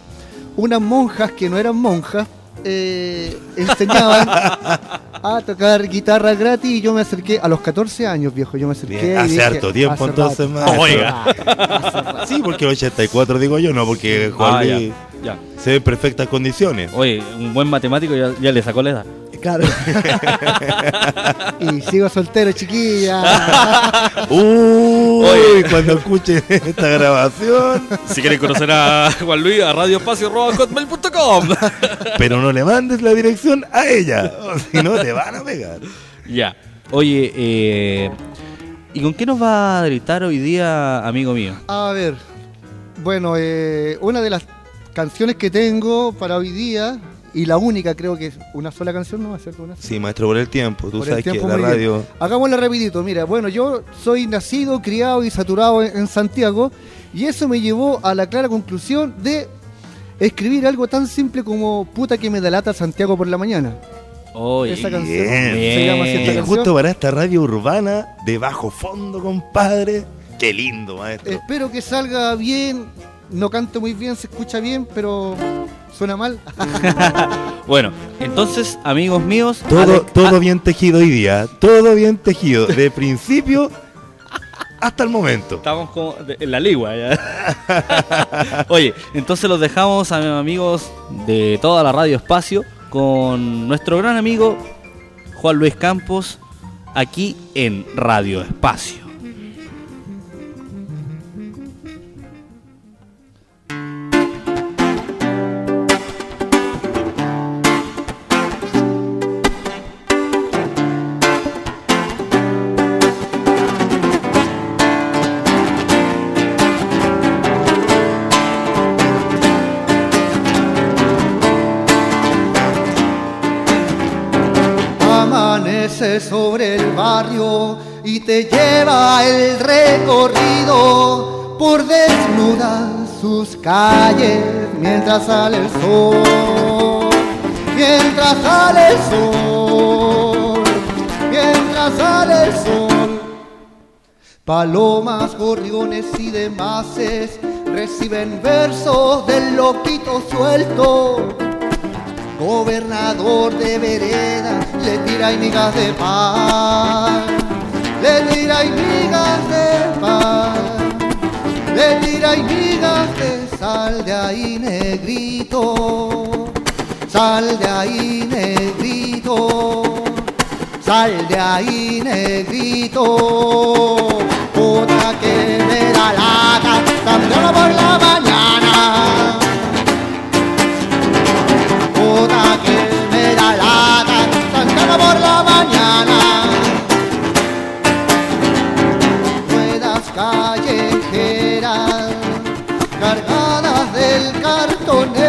unas monjas que no eran monjas eh, enseñaban a tocar guitarra gratis y yo me acerqué a los 14 años, viejo. Yo me acerqué. Bien, hace dije, harto tiempo "Hace entonces, rato, maestro". hace Oiga. rato". Sí, porque el 84 digo yo, no, porque Juan Ah, ya, Luis ya. se ve en perfectas condiciones. oye, un buen matemático ya, ya le sacó la edad. Claro. y sigo soltero, chiquilla. Uy, Oye. cuando escuchen esta grabación, Si quieren conocer a Juan Luis, a radioespacio.com. pero no le mandes la dirección a ella, si no te van a pegar. Ya. Oye, eh, ¿y con qué nos va a gritar hoy día, amigo mío? A ver, bueno, eh, una de las canciones que tengo para hoy día, y la única creo que es una sola canción, ¿no? ¿Cierto? Una Sí, maestro, por el tiempo. Tú Por sabes que la radio. Hagámosla rapidito, mira, bueno, yo soy nacido, criado y saturado en, en Santiago, y eso me llevó a la clara conclusión de escribir algo tan simple como Puta que me delata Santiago por la mañana. Oye, Esa canción Bien. se llama así esta Y canción. justo para esta radio urbana de bajo fondo, compadre. Qué lindo, maestro. Espero que salga bien, no canto muy bien, se escucha bien, pero suena mal. Bueno, entonces, amigos míos, Todo, todo ah, bien tejido hoy día. Todo bien tejido. De principio hasta el momento. Estamos como en la ligua ya. Oye, entonces los dejamos a amigos de toda la radio espacio con nuestro gran amigo Juan Luis Campos aquí en Radio Espacio. Sobre el barrio y te lleva el recorrido por desnudar sus calles mientras sale el sol, mientras sale el sol, mientras sale el sol. Palomas, gorriones y demases reciben versos del loquito suelto. Gobernador de vereda le tira y migas de pan, le tira y migas de pan. Le tira y migas de sal de ahí negrito, sal de ahí negrito, sal de ahí negrito. Puta que me da lata, temprano por la mañana. Por la mañana. ruedas callejeras cargadas del cartonero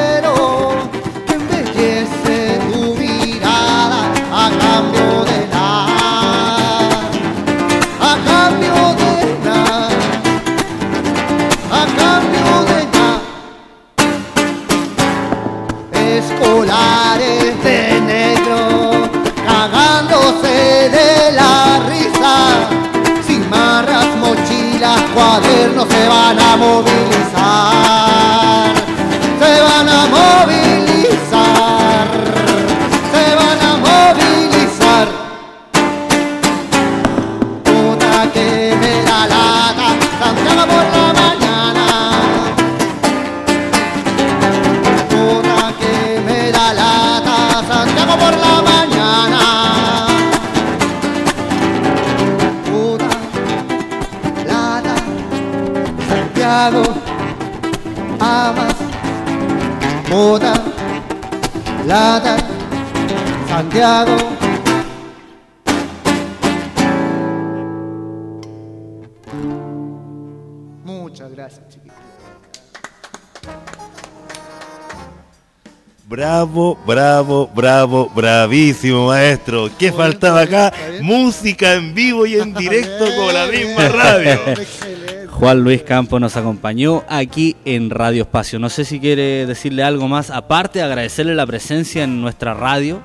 Bravo, bravo, bravísimo maestro. ¿Qué faltaba acá? Música en vivo y en directo con la misma radio. Juan Luis Campos nos acompañó aquí en Radio Espacio. No sé si quiere decirle algo más, aparte de agradecerle la presencia en nuestra radio.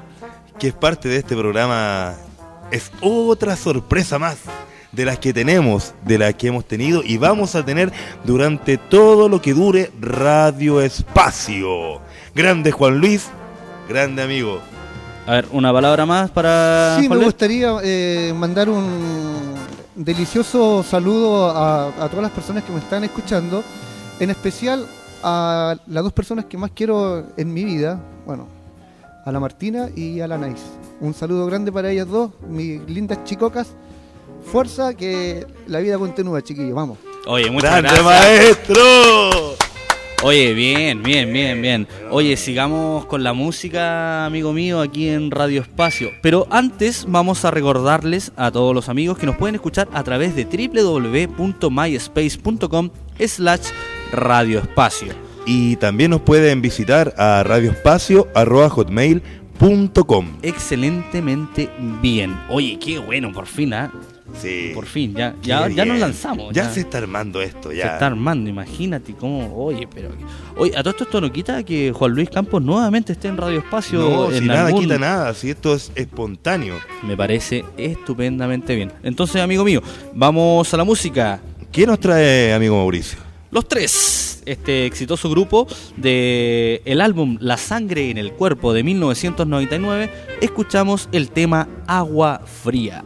Que es parte de este programa. Es otra sorpresa más de las que tenemos, de las que hemos tenido y vamos a tener durante todo lo que dure Radio Espacio. Grande Juan Luis, grande amigo. A ver, una palabra más para... Sí, me Juan gustaría eh, mandar un delicioso saludo a, a todas las personas que me están escuchando, en especial a las dos personas que más quiero en mi vida, bueno, a la Martina y a la Nice. Un saludo grande para ellas dos, mis lindas chicocas. Fuerza, que la vida continúa, chiquillos, vamos. Oye, muchas ¡Grande gracias. maestro! Oye, bien, bien, bien, bien. Oye, sigamos con la música, amigo mío, aquí en Radio Espacio. Pero antes vamos a recordarles a todos los amigos que nos pueden escuchar a través de www.myspace.com slash radioespacio. Y también nos pueden visitar a radioespacio.hotmail.com Excelentemente bien. Oye, qué bueno, por fin, ¿ah? Sí. Por fin, ya, ya, ya nos lanzamos. Ya, se está armando esto, Se ya. está armando, imagínate cómo. Oye, pero. Oye, a todo esto, esto no quita que Juan Luis Campos nuevamente esté en Radio Espacio. No, en si nada algún- quita nada, si esto es espontáneo. Me parece estupendamente bien. Entonces, amigo mío, vamos a la música. ¿Qué nos trae, amigo Mauricio? Los tres, este exitoso grupo de el álbum La sangre en el cuerpo de 1999, escuchamos el tema Agua Fría.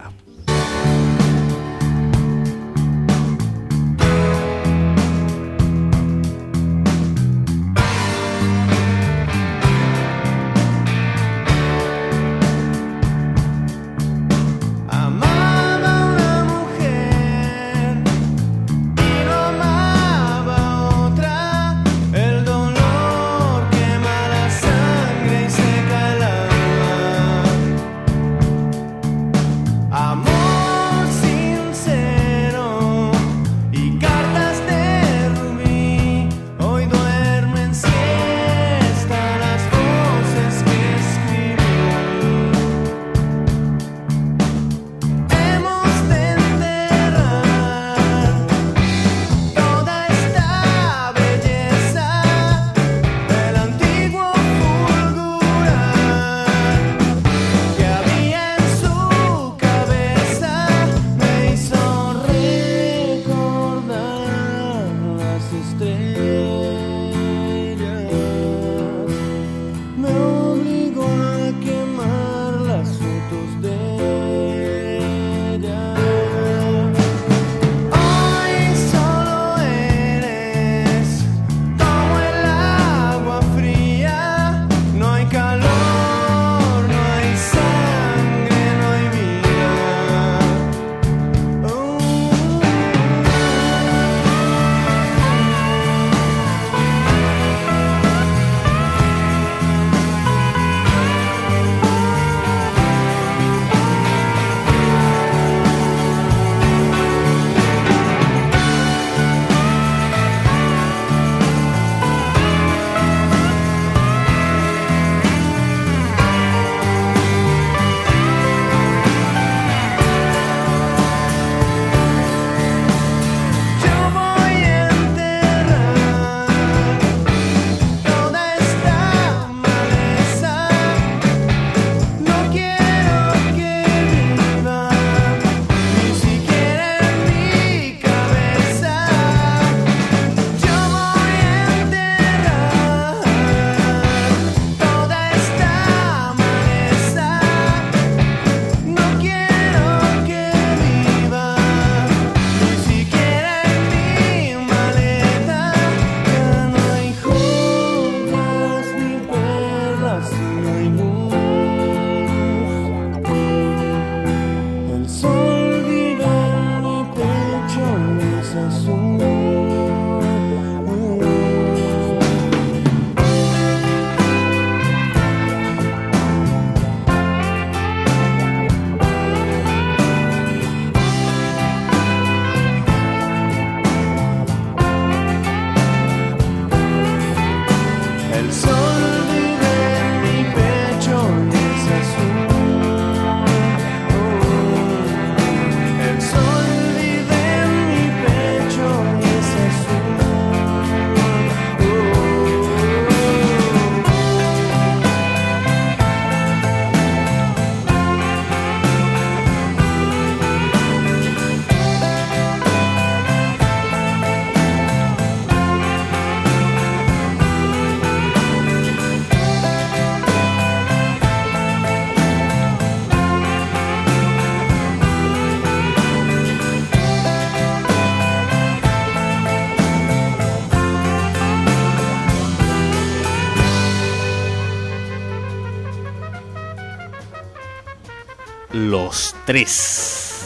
3.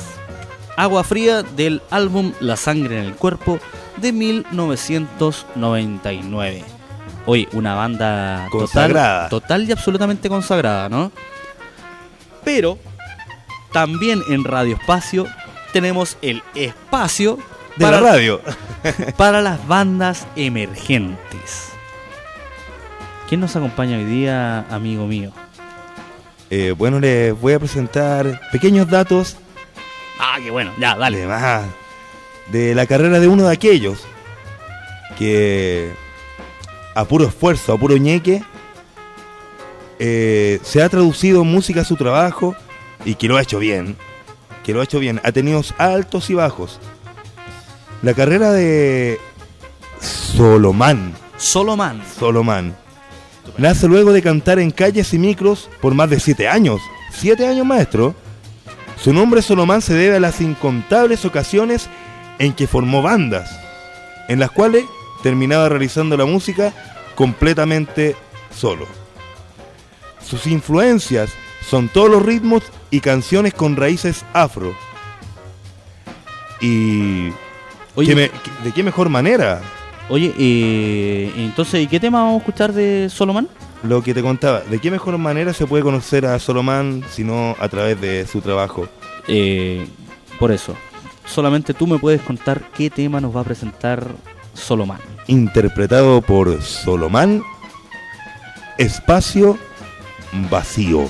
Agua Fría del álbum La Sangre en el Cuerpo de 1999. Oye, una banda consagrada. total, y absolutamente consagrada, ¿no? Pero también en Radio Espacio tenemos el espacio de la radio para las bandas emergentes. ¿Quién nos acompaña hoy día, amigo mío? Eh, bueno, les voy a presentar pequeños datos Ah, qué bueno, ya, dale. Además, de la carrera de uno de aquellos que a puro esfuerzo, a puro ñeque, eh, se ha traducido en música a su trabajo y que lo ha hecho bien. Que lo ha hecho bien. Ha tenido altos y bajos. La carrera de Solomán. Solomán. Solomán. Nace luego de cantar en calles y micros por más de siete años. Siete años, maestro. Su nombre Solomán se debe a las incontables ocasiones en que formó bandas, en las cuales terminaba realizando la música completamente solo. Sus influencias son todos los ritmos y canciones con raíces afro. Y... Oye, ¿qué me- ¿De qué mejor manera? Oye, eh, entonces, ¿y qué tema vamos a escuchar de Solomán? Lo que te contaba, ¿de qué mejor manera se puede conocer a Solomán sino a través de su trabajo? Eh, por eso, solamente tú me puedes contar qué tema nos va a presentar Solomán. Interpretado por Solomán, Espacio Vacío.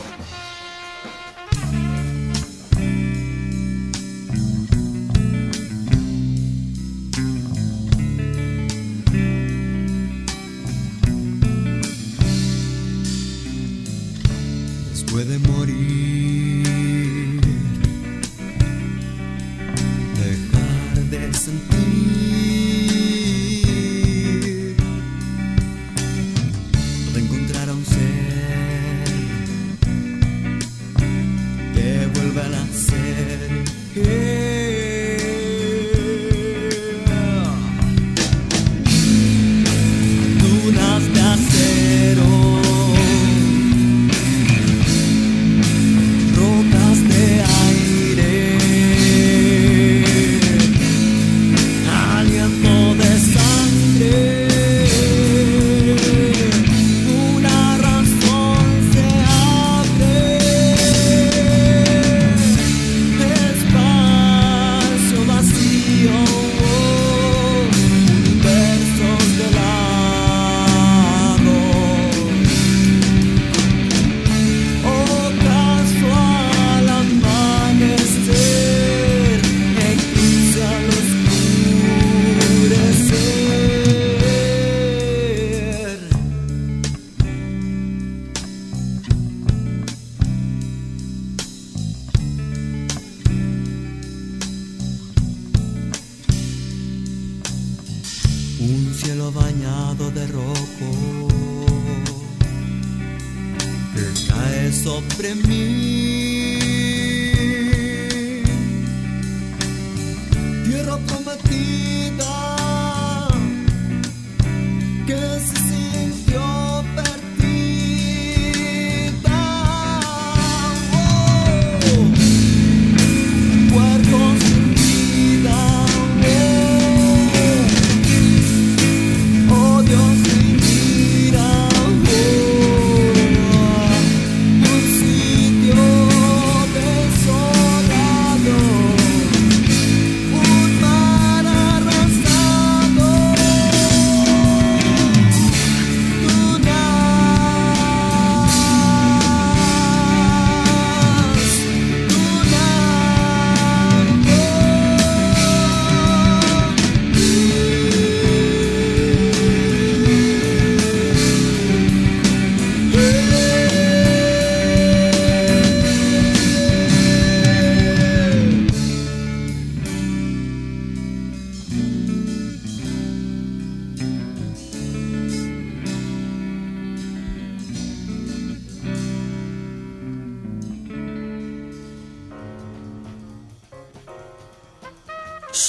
Mí.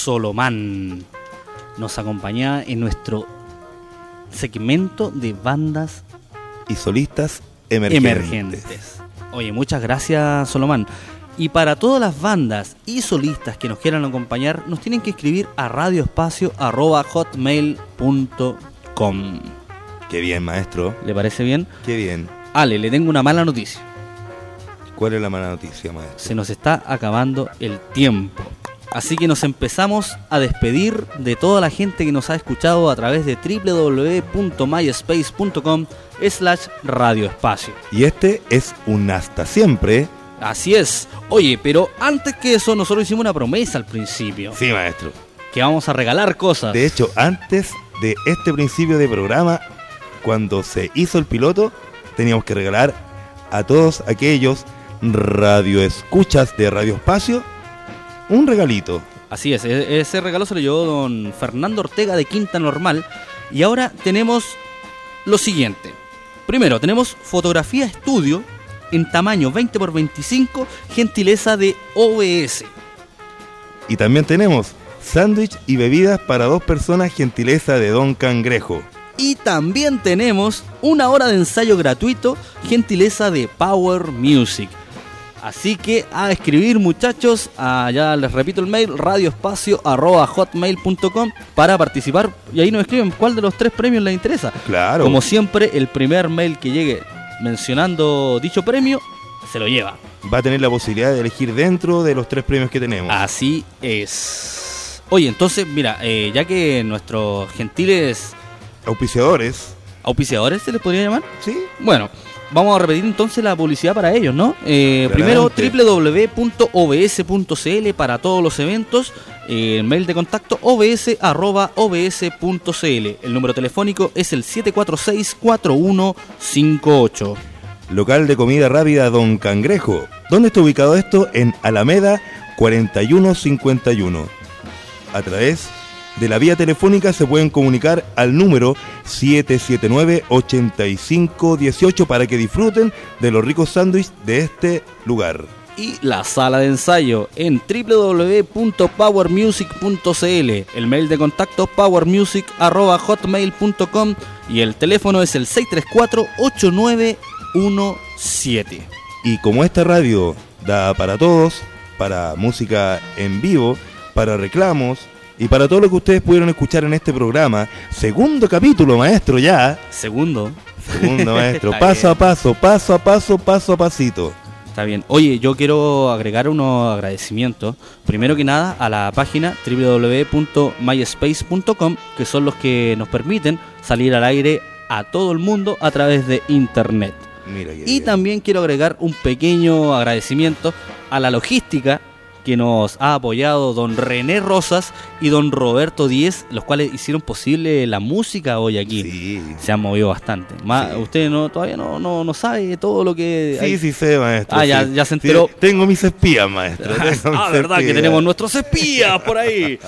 Solomán nos acompaña en nuestro segmento de bandas Y solistas emergentes. emergentes. Oye, muchas gracias, Solomán. Y para todas las bandas y solistas que nos quieran acompañar, nos tienen que escribir a radioespacio.hotmail.com. Qué bien, maestro. ¿Le parece bien? Qué bien. Ale, le tengo una mala noticia. ¿Cuál es la mala noticia, maestro? Se nos está acabando el tiempo. Así que nos empezamos a despedir de toda la gente que nos ha escuchado a través de www.myspace.com slash radioespacio. Y este es un hasta siempre. Así es. Oye, pero antes que eso, nosotros hicimos una promesa al principio. Sí, maestro. Que vamos a regalar cosas. De hecho, antes de este principio de programa, cuando se hizo el piloto, teníamos que regalar a todos aquellos radioescuchas de Radio Espacio un regalito. Así es, e- ese regalo se lo llevó don Fernando Ortega de Quinta Normal. Y ahora tenemos lo siguiente. Primero, tenemos fotografía estudio en tamaño 20 x 25, gentileza de OBS. Y también tenemos sándwich y bebidas para dos personas, gentileza de Don Cangrejo. Y también tenemos una hora de ensayo gratuito, gentileza de Power Music. Así que a escribir muchachos, a- ya les repito el mail, radioespacio.hotmail.com para participar y ahí nos escriben cuál de los tres premios les interesa. Claro. Como siempre, el primer mail que llegue mencionando dicho premio se lo lleva. Va a tener la posibilidad de elegir dentro de los tres premios que tenemos. Así es. Oye, entonces, mira, eh, ya que nuestros gentiles auspiciadores, auspiciadores se les podría llamar, sí. Bueno, vamos a repetir entonces la publicidad para ellos, ¿no? Eh, primero www.obs.cl para todos los eventos. eh, el mail de contacto obs@obs.cl. El número telefónico es el 746-4158. Local de comida rápida Don Cangrejo. ¿Dónde está ubicado esto? En Alameda 4151. A través de la vía telefónica se pueden comunicar al número 779-8518 para que disfruten de los ricos sándwiches de este lugar. y la sala de ensayo en www.powermusic.cl. El mail de contacto powermusic.hotmail.com y el teléfono es el 634-8917. Y como esta radio da para todos, para música en vivo, para reclamos y para todo lo que ustedes pudieron escuchar en este programa, segundo capítulo, maestro, ya. Segundo. Segundo, maestro. Paso bien. a paso, paso a paso, paso a pasito. Está bien. Oye, yo quiero agregar unos agradecimientos. Primero que nada a la página www.myspace.com, que son los que nos permiten salir al aire a todo el mundo a través de internet. Mira Y también quiero agregar un pequeño agradecimiento a la logística que nos ha apoyado don René Rosas y don Roberto Díez, los cuales hicieron posible la música hoy aquí. Se han movido bastante. Ma- Usted no todavía no, no, no sabe todo lo que... Sí, hay. sí sé, maestro. Ah, ya, sí. ya se Sí, enteró. tengo mis espías, maestro. ah, mis verdad que tenemos nuestros espías por ahí.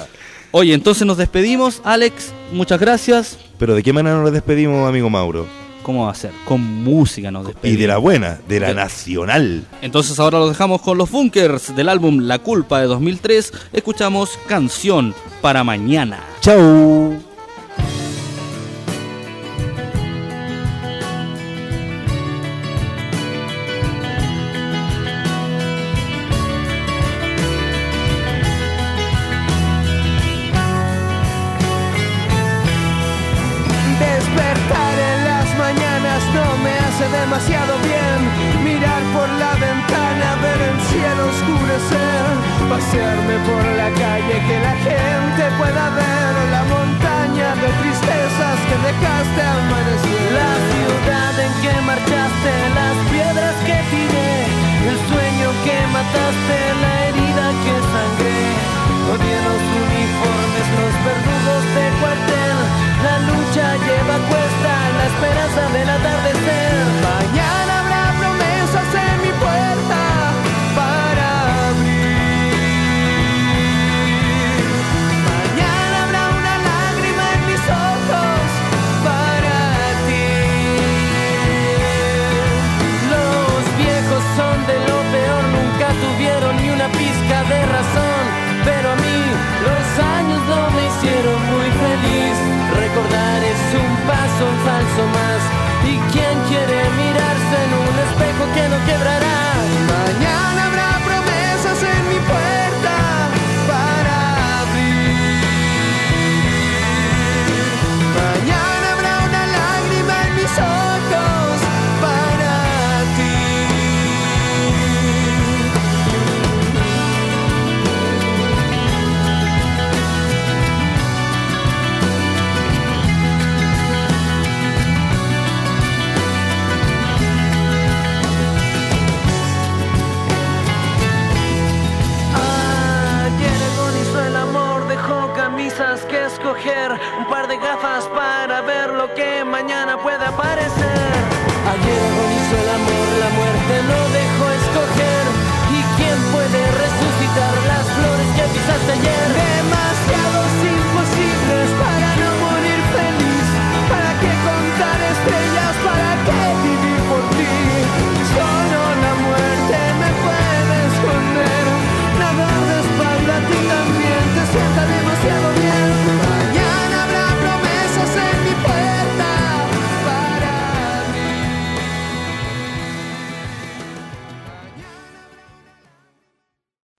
Oye, entonces nos despedimos. Alex, muchas gracias. Pero ¿de qué manera nos despedimos, amigo Mauro? ¿Cómo va a ser? Con música nos despedimos. Y de la buena, de la nacional. Entonces ahora los dejamos con los Bunkers del álbum La Culpa de 2003. Escuchamos Canción para Mañana. Chau.